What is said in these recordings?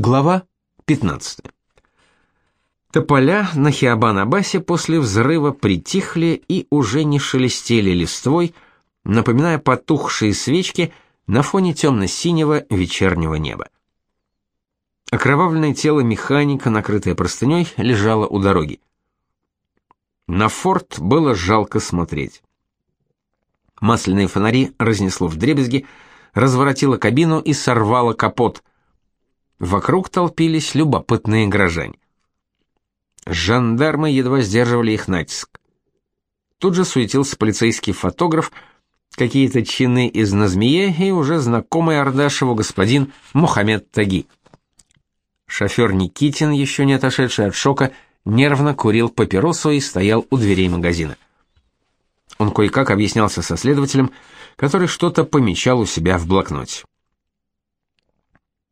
Глава 15. Тополя на Хиабан-Абасе после взрыва притихли и уже не шелестели листвой, напоминая потухшие свечки на фоне темно-синего вечернего неба. Окровавленное тело механика, накрытое простыней, лежало у дороги. На форт было жалко смотреть. Масляные фонари разнесло вдребезги, разворотило кабину и сорвало капот — Вокруг толпились любопытные горожане. Жандармы едва сдерживали их натиск. Тут же суетился полицейский фотограф, какие-то чины из Назмие и уже знакомый Ардашеву господин Мухаммед Таги. Шофер Никитин, еще не отошедший от шока, нервно курил папиросу и стоял у дверей магазина. Он кое-как объяснялся со следователем, который что-то помечал у себя в блокноте.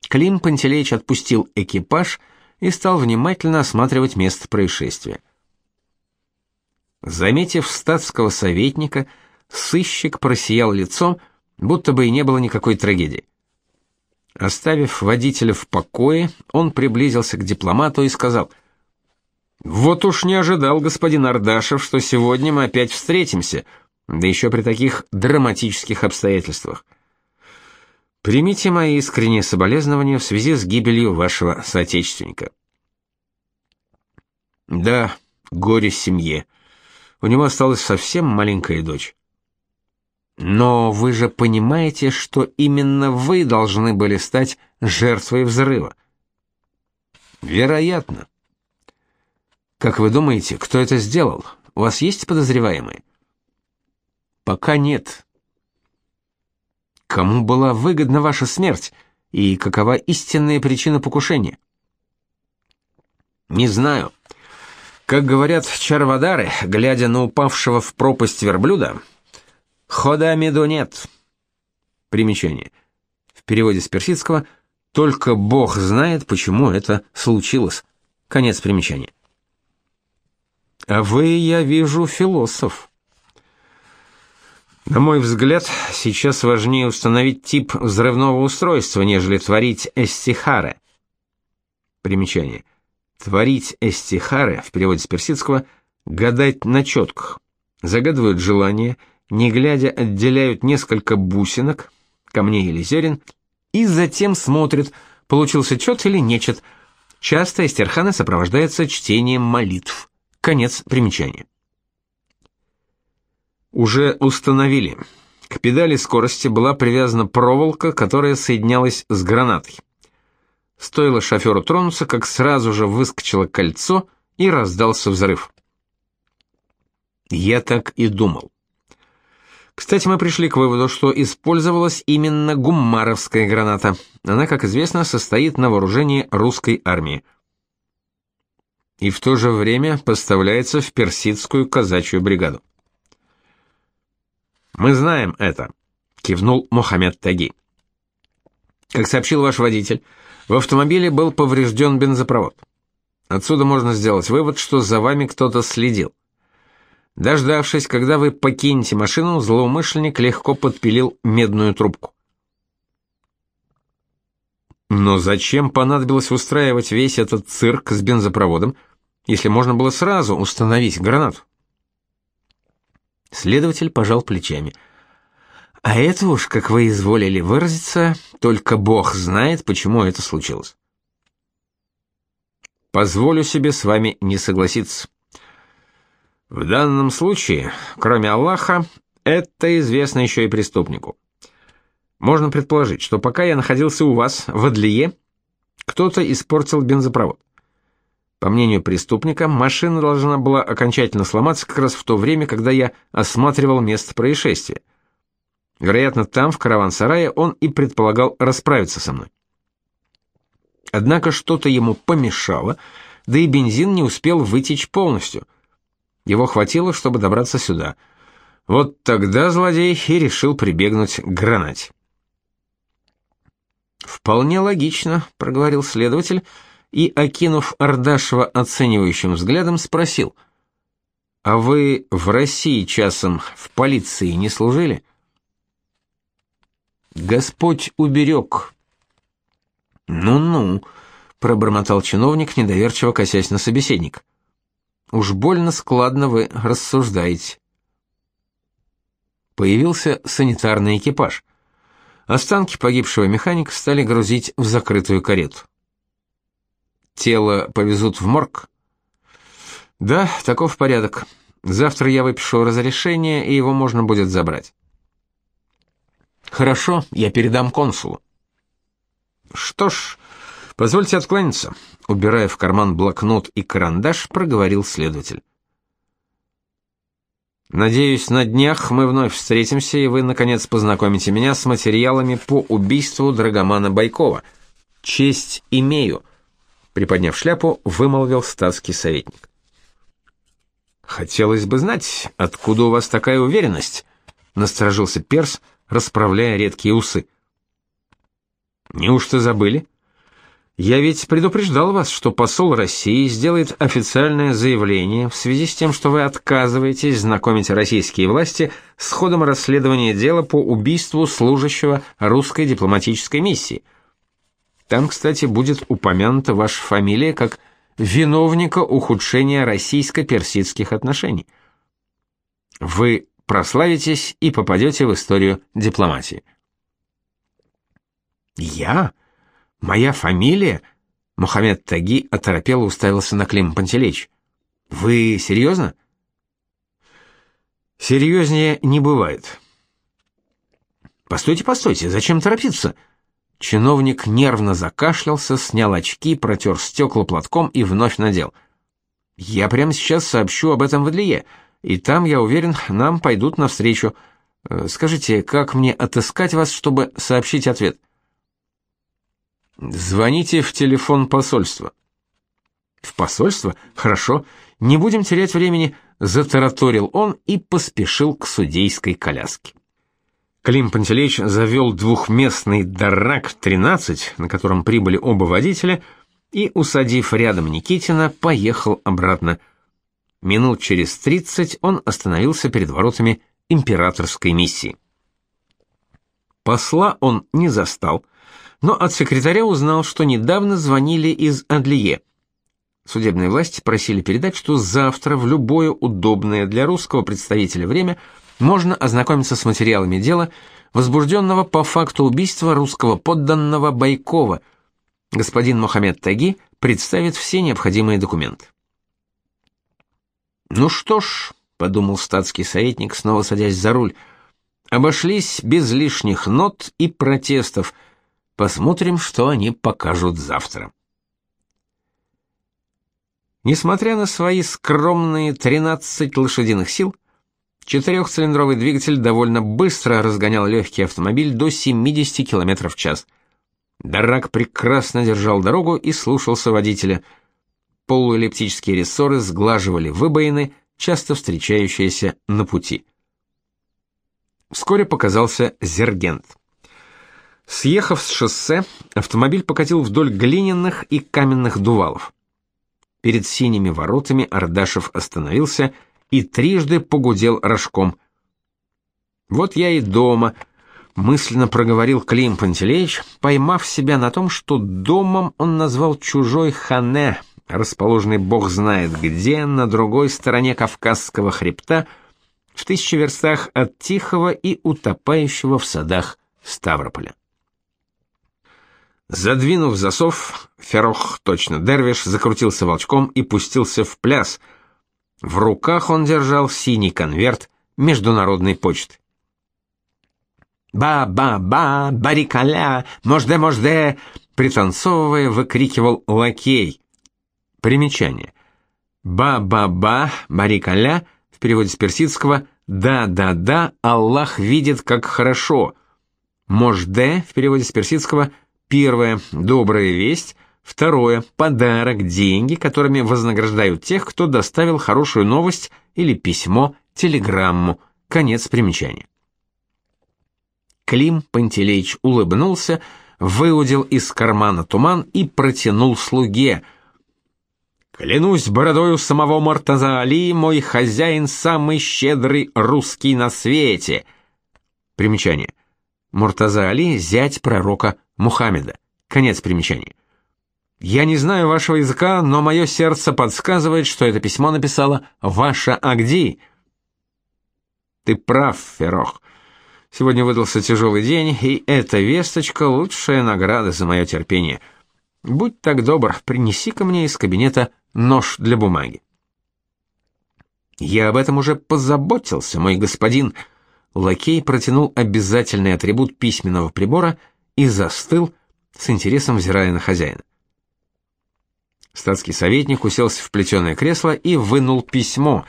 Клим Пантелеич отпустил экипаж и стал внимательно осматривать место происшествия. Заметив статского советника, сыщик просиял лицом, будто бы и не было никакой трагедии. Оставив водителя в покое, он приблизился к дипломату и сказал: "Вот уж не ожидал господин Ардашев, что сегодня мы опять встретимся, да еще при таких драматических обстоятельствах. Примите мои искренние соболезнования в связи с гибелью вашего соотечественника. Да, горе семье. У него осталась совсем маленькая дочь. Но вы же понимаете, что именно вы должны были стать жертвой взрыва. Вероятно. Как вы думаете, кто это сделал? У вас есть подозреваемые? Пока нет. Кому была выгодна ваша смерть и какова истинная причина покушения? Не знаю. Как говорят чарвадары, глядя на упавшего в пропасть верблюда, хода меду нет. Примечание. В переводе с персидского только Бог знает, почему это случилось. Конец примечания. А вы, я вижу, философ. На мой взгляд, сейчас важнее установить тип взрывного устройства, нежели творить эстихаре. Примечание. Творить эстихаре в переводе с персидского гадать на четках. Загадывают желание, не глядя отделяют несколько бусинок, камней или зерен, и затем смотрят, получился чет или нечет. Часто эстихара сопровождается чтением молитв. Конец примечания уже установили. К педали скорости была привязана проволока, которая соединялась с гранатой. Стоило шоферу тронуться, как сразу же выскочило кольцо и раздался взрыв. Я так и думал. Кстати, мы пришли к выводу, что использовалась именно гуммаровская граната. Она, как известно, состоит на вооружении русской армии. И в то же время поставляется в персидскую казачью бригаду. Мы знаем это, кивнул Мухаммед Таги. Как сообщил ваш водитель, в автомобиле был поврежден бензопровод. Отсюда можно сделать вывод, что за вами кто-то следил. Дождавшись, когда вы покинете машину, злоумышленник легко подпилил медную трубку. Но зачем понадобилось устраивать весь этот цирк с бензопроводом, если можно было сразу установить гранату? Следователь пожал плечами. А это уж, как вы изволили выразиться, только Бог знает, почему это случилось. Позволю себе с вами не согласиться. В данном случае, кроме Аллаха, это известно еще и преступнику. Можно предположить, что пока я находился у вас в Адлие, кто-то испортил бензопровод. По мнению преступника, машина должна была окончательно сломаться как раз в то время, когда я осматривал место происшествия. Вероятно, там, в караван-сарае, он и предполагал расправиться со мной. Однако что-то ему помешало, да и бензин не успел вытечь полностью. Его хватило, чтобы добраться сюда. Вот тогда злодей и решил прибегнуть к гранате. «Вполне логично», — проговорил следователь, — и, окинув Ардашева оценивающим взглядом, спросил: "А вы в России часом в полиции не служили?" "Господь уберег». «Ну-ну, пробормотал чиновник, недоверчиво косясь на собеседник. Уж больно складно вы рассуждаете. Появился санитарный экипаж. Останки погибшего механика стали грузить в закрытую карету. Тело повезут в морг. Да, таков порядок. Завтра я выпишу разрешение, и его можно будет забрать. Хорошо, я передам консулу. Что ж, позвольте откланяться, убирая в карман блокнот и карандаш, проговорил следователь. Надеюсь, на днях мы вновь встретимся, и вы наконец познакомите меня с материалами по убийству Драгомана Байкова. Честь имею, приподняв шляпу, вымолвил статский советник. Хотелось бы знать, откуда у вас такая уверенность, насторожился Перс, расправляя редкие усы. Неужто забыли? Я ведь предупреждал вас, что посол России сделает официальное заявление в связи с тем, что вы отказываетесь знакомить российские власти с ходом расследования дела по убийству служащего русской дипломатической миссии. Там, кстати, будет упомянута ваша фамилия как виновника ухудшения российско-персидских отношений. Вы прославитесь и попадете в историю дипломатии. Я? Моя фамилия? Мухаммед Таги оторопело уставился на Клим Пантелеич. Вы серьезно?» Серьезнее не бывает. Постойте, постойте, зачем торопиться? Чиновник нервно закашлялся, снял очки, протер стекла платком и вновь надел. Я прямо сейчас сообщу об этом в Адлие, и там, я уверен, нам пойдут навстречу. Э, скажите, как мне отыскать вас, чтобы сообщить ответ? Звоните в телефон посольства. В посольство? Хорошо. Не будем терять времени, затараторил он и поспешил к судейской коляске. Клим Пантелеич завел двухместный Даррак-13, на котором прибыли оба водителя, и, усадив рядом Никитина, поехал обратно. Минут через тридцать он остановился перед воротами императорской миссии. Посла он не застал, но от секретаря узнал, что недавно звонили из Адлие. Судебные власти просили передать, что завтра в любое удобное для русского представителя время можно ознакомиться с материалами дела, возбужденного по факту убийства русского подданного Байкова. Господин Мухаммед Таги представит все необходимые документы. Ну что ж, подумал статский советник, снова садясь за руль. Обошлись без лишних нот и протестов. Посмотрим, что они покажут завтра. Несмотря на свои скромные 13 лошадиных сил, четырехцилиндровый двигатель довольно быстро разгонял легкий автомобиль до 70 км в час. Дарак прекрасно держал дорогу и слушался водителя. Полуэллиптические рессоры сглаживали выбоины, часто встречающиеся на пути. Вскоре показался Зергент. Съехав с шоссе, автомобиль покатил вдоль глиняных и каменных дувалов. Перед синими воротами Ардашев остановился и трижды погудел рожком. «Вот я и дома», — мысленно проговорил Клим Пантелеич, поймав себя на том, что домом он назвал чужой хане, расположенный бог знает где, на другой стороне Кавказского хребта, в тысячи верстах от Тихого и утопающего в садах Ставрополя. Задвинув засов, Ферох, точно дервиш, закрутился волчком и пустился в пляс. В руках он держал синий конверт международной почты. «Ба-ба-ба, барикаля, можде-можде!» пританцовывая, выкрикивал лакей. Примечание. «Ба-ба-ба, барикаля» в переводе с персидского «да-да-да, Аллах видит, как хорошо». «Можде» в переводе с персидского – Первое добрая весть, второе подарок, деньги, которыми вознаграждают тех, кто доставил хорошую новость или письмо, телеграмму. Конец примечания. Клим Пантелеич улыбнулся, выудил из кармана туман и протянул слуге. Клянусь бородою самого Мартаза Али, мой хозяин самый щедрый русский на свете. Примечание. Муртаза Али зять пророка Мухаммеда. Конец примечания. Я не знаю вашего языка, но мое сердце подсказывает, что это письмо написала ваша Агди. Ты прав, Ферох. Сегодня выдался тяжелый день, и эта весточка лучшая награда за мое терпение. Будь так добр, принеси ко мне из кабинета нож для бумаги. Я об этом уже позаботился, мой господин. Лакей протянул обязательный атрибут письменного прибора и застыл, с интересом взирая на хозяина. Статский советник уселся в плетеное кресло и вынул письмо.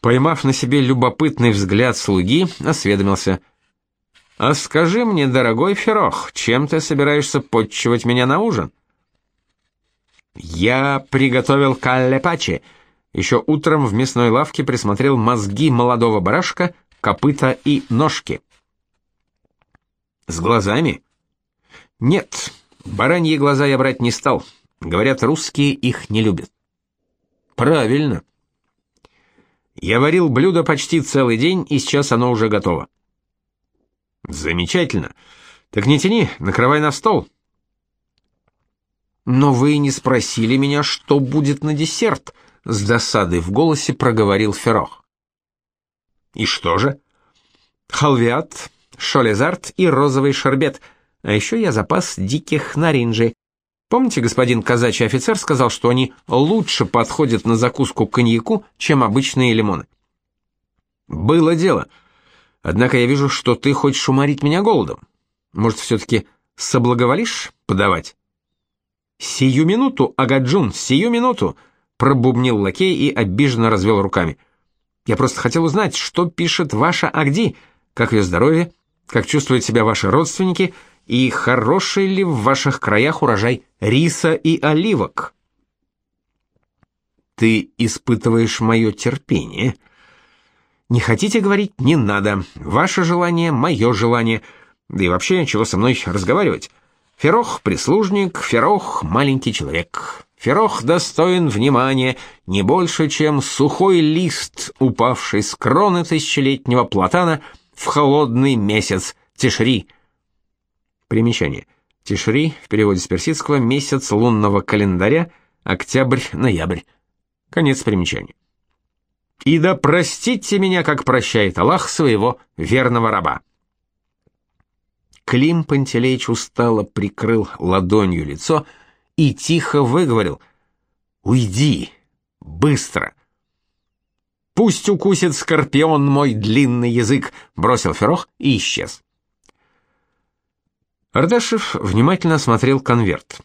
Поймав на себе любопытный взгляд слуги, осведомился: "А скажи мне, дорогой Ферох, чем ты собираешься подчивать меня на ужин?" "Я приготовил каллепачи. Еще утром в мясной лавке присмотрел мозги молодого барашка, копыта и ножки." "С глазами?" "Нет, бараньи глаза я брать не стал." Говорят, русские их не любят. Правильно. Я варил блюдо почти целый день, и сейчас оно уже готово. Замечательно. Так не тяни, накрывай на стол. Но вы не спросили меня, что будет на десерт, с досадой в голосе проговорил Ферох. И что же? Халвиат, шолезарт и розовый шербет. А еще я запас диких наринжей. Помните, господин казачий офицер сказал, что они лучше подходят на закуску к коньяку, чем обычные лимоны? Было дело. Однако я вижу, что ты хочешь уморить меня голодом. Может, все-таки соблаговолишь подавать? Сию минуту, Агаджун, сию минуту, пробубнил лакей и обиженно развел руками. Я просто хотел узнать, что пишет ваша Агди, как ее здоровье, как чувствуют себя ваши родственники — и хороший ли в ваших краях урожай риса и оливок? Ты испытываешь мое терпение. Не хотите говорить, не надо. Ваше желание мое желание. Да и вообще, чего со мной разговаривать? Ферох прислужник, Ферох маленький человек. Ферох достоин внимания не больше, чем сухой лист, упавший с кроны тысячелетнего платана в холодный месяц Тишри. Примечание. Тишри в переводе с персидского месяц лунного календаря, октябрь-ноябрь. Конец примечания. И да простите меня, как прощает Аллах своего верного раба. Клим Пантелеич устало прикрыл ладонью лицо и тихо выговорил: "Уйди, быстро". Пусть укусит скорпион мой длинный язык, бросил Ферох и исчез. Ардашев внимательно осмотрел конверт.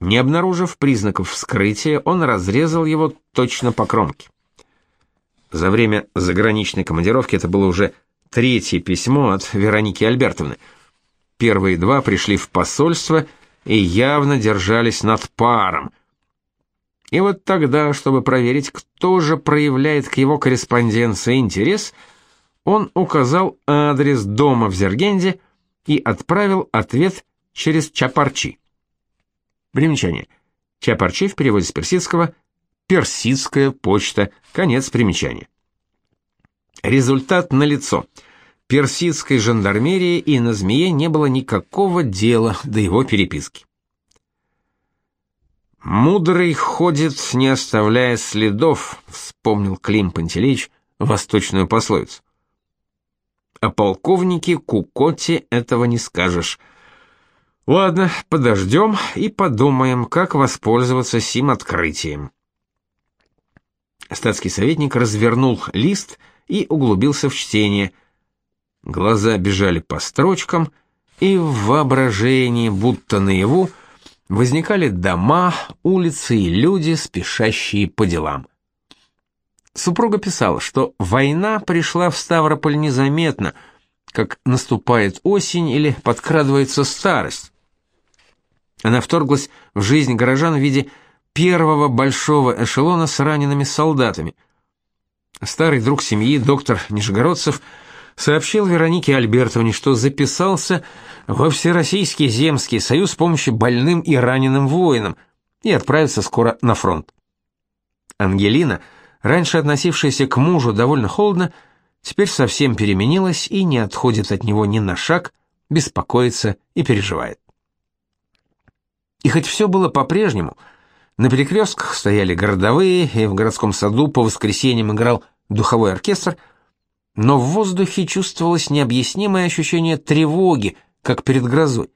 Не обнаружив признаков вскрытия, он разрезал его точно по кромке. За время заграничной командировки это было уже третье письмо от Вероники Альбертовны. Первые два пришли в посольство и явно держались над паром. И вот тогда, чтобы проверить, кто же проявляет к его корреспонденции интерес, он указал адрес дома в Зергенде, и отправил ответ через Чапарчи. Примечание. Чапарчи в переводе с персидского «персидская почта», конец примечания. Результат налицо. Персидской жандармерии и на змее не было никакого дела до его переписки. «Мудрый ходит, не оставляя следов», — вспомнил Клим Пантелеич восточную пословицу. О полковнике Кукоте этого не скажешь. Ладно, подождем и подумаем, как воспользоваться сим открытием. Статский советник развернул лист и углубился в чтение. Глаза бежали по строчкам, и в воображении, будто наяву, возникали дома, улицы и люди, спешащие по делам. Супруга писала, что война пришла в Ставрополь незаметно, как наступает осень или подкрадывается старость. Она вторглась в жизнь горожан в виде первого большого эшелона с ранеными солдатами. Старый друг семьи, доктор Нижегородцев, сообщил Веронике Альбертовне, что записался во Всероссийский земский союз помощи больным и раненым воинам и отправится скоро на фронт. Ангелина – раньше относившаяся к мужу довольно холодно, теперь совсем переменилась и не отходит от него ни на шаг, беспокоится и переживает. И хоть все было по-прежнему, на перекрестках стояли городовые, и в городском саду по воскресеньям играл духовой оркестр, но в воздухе чувствовалось необъяснимое ощущение тревоги, как перед грозой.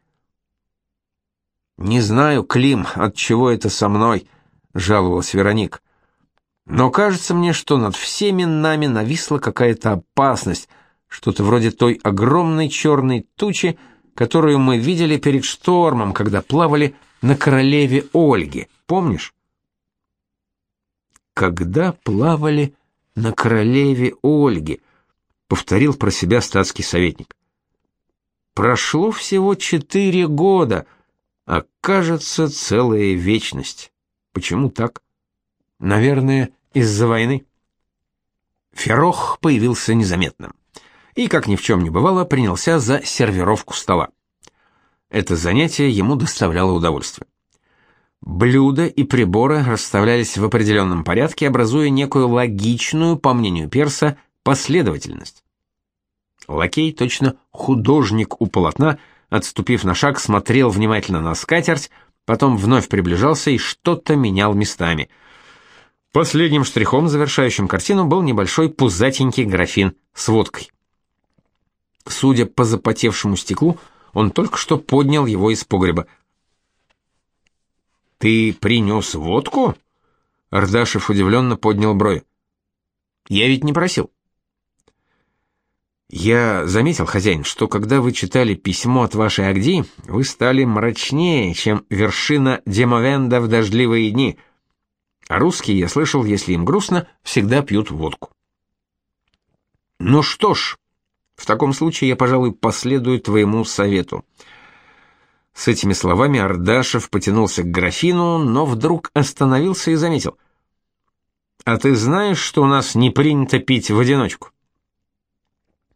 «Не знаю, Клим, от чего это со мной», — жаловалась Вероник. «Но кажется мне, что над всеми нами нависла какая-то опасность, что-то вроде той огромной черной тучи, которую мы видели перед штормом, когда плавали на королеве Ольге, помнишь?» «Когда плавали на королеве Ольге», — повторил про себя статский советник. «Прошло всего четыре года», — а кажется целая вечность. Почему так? Наверное, из-за войны. Ферох появился незаметным и, как ни в чем не бывало, принялся за сервировку стола. Это занятие ему доставляло удовольствие. Блюда и приборы расставлялись в определенном порядке, образуя некую логичную, по мнению Перса, последовательность. Лакей, точно художник у полотна, отступив на шаг, смотрел внимательно на скатерть, потом вновь приближался и что-то менял местами. Последним штрихом, завершающим картину, был небольшой пузатенький графин с водкой. Судя по запотевшему стеклу, он только что поднял его из погреба. «Ты принес водку?» Ардашев удивленно поднял брови. «Я ведь не просил». Я заметил, хозяин, что когда вы читали письмо от вашей Агди, вы стали мрачнее, чем вершина Демовенда в дождливые дни. А русские, я слышал, если им грустно, всегда пьют водку. Ну что ж, в таком случае я, пожалуй, последую твоему совету. С этими словами Ардашев потянулся к графину, но вдруг остановился и заметил: "А ты знаешь, что у нас не принято пить в одиночку?"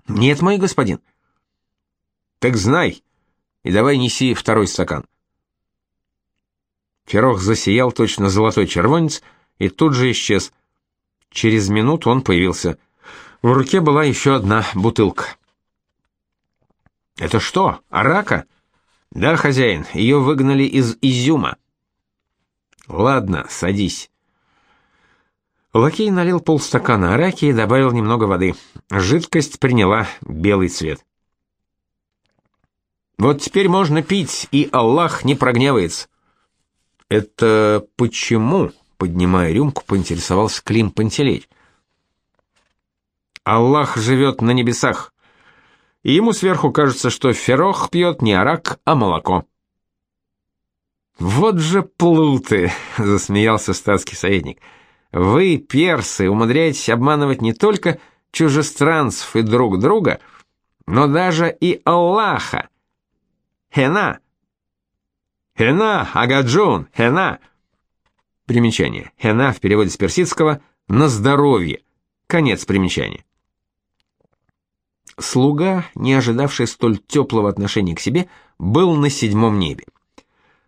Нет, мой господин. Так знай. И давай неси второй стакан. Ферох засиял точно золотой червонец и тут же исчез. Через минуту он появился. В руке была еще одна бутылка. Это что? Арака? Да, хозяин, ее выгнали из Изюма. Ладно, садись. Лакей налил полстакана араки и добавил немного воды. Жидкость приняла белый цвет. Вот теперь можно пить, и Аллах не прогневается. Это почему? Поднимая рюмку, поинтересовался Клим Пантелеич. Аллах живет на небесах. И ему сверху кажется, что Ферох пьет не арак, а молоко. Вот же плуты, засмеялся статский советник. Вы, персы, умудряетесь обманывать не только чужестранцев и друг друга, но даже и Аллаха. Хена. Хена, Агаджун, хена. Примечание. Хена в переводе с персидского на здоровье. Конец примечания. Слуга, не ожидавший столь теплого отношения к себе, был на седьмом небе.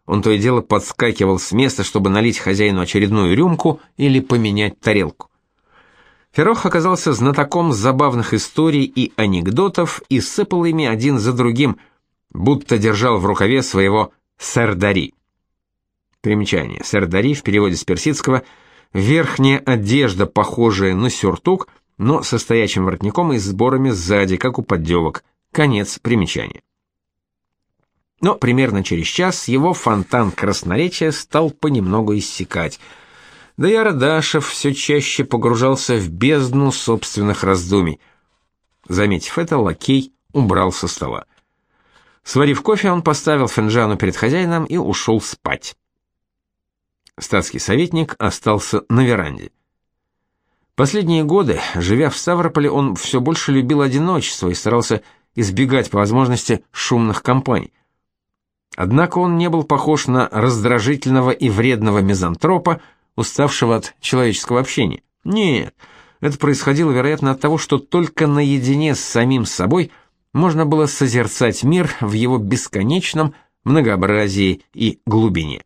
Он то и дело подскакивал с места, чтобы налить хозяину очередную рюмку или поменять тарелку. Ферох оказался знатоком забавных историй и анекдотов и сыпал ими один за другим, будто держал в рукаве своего сардари. Примечание. Сардари в переводе с персидского верхняя одежда, похожая на сюртук, но со стоячим воротником и сборами сзади, как у поддевок. Конец примечания. Но примерно через час его фонтан красноречия стал понемногу иссякать. Да и Ардашев все чаще погружался в бездну собственных раздумий. Заметив это, лакей убрал со стола. Сварив кофе, он поставил финджану перед хозяином и ушел спать. Статский советник остался на веранде. Последние годы, живя в Ставрополе, он все больше любил одиночество и старался избегать по возможности шумных компаний. Однако он не был похож на раздражительного и вредного мизантропа, уставшего от человеческого общения. Нет, это происходило, вероятно, от того, что только наедине с самим собой можно было созерцать мир в его бесконечном многообразии и глубине.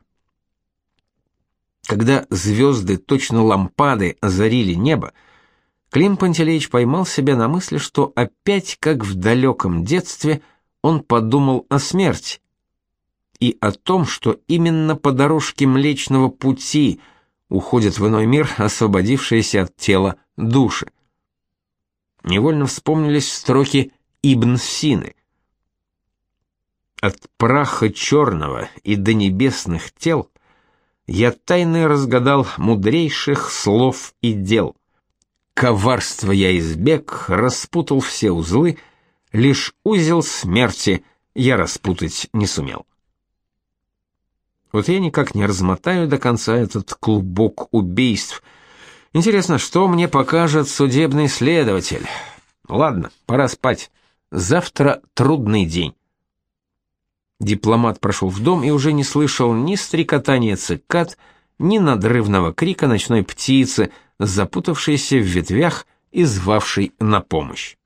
Когда звезды, точно лампады, озарили небо, Клим Пантелеич поймал себя на мысли, что опять, как в далеком детстве, он подумал о смерти и о том, что именно по дорожке Млечного Пути уходят в иной мир освободившиеся от тела души. Невольно вспомнились строки Ибн Сины. «От праха черного и до небесных тел я тайны разгадал мудрейших слов и дел. Коварство я избег, распутал все узлы, лишь узел смерти я распутать не сумел». Вот я никак не размотаю до конца этот клубок убийств. Интересно, что мне покажет судебный следователь? Ладно, пора спать. Завтра трудный день. Дипломат прошел в дом и уже не слышал ни стрекотания цикад, ни надрывного крика ночной птицы, запутавшейся в ветвях и звавшей на помощь.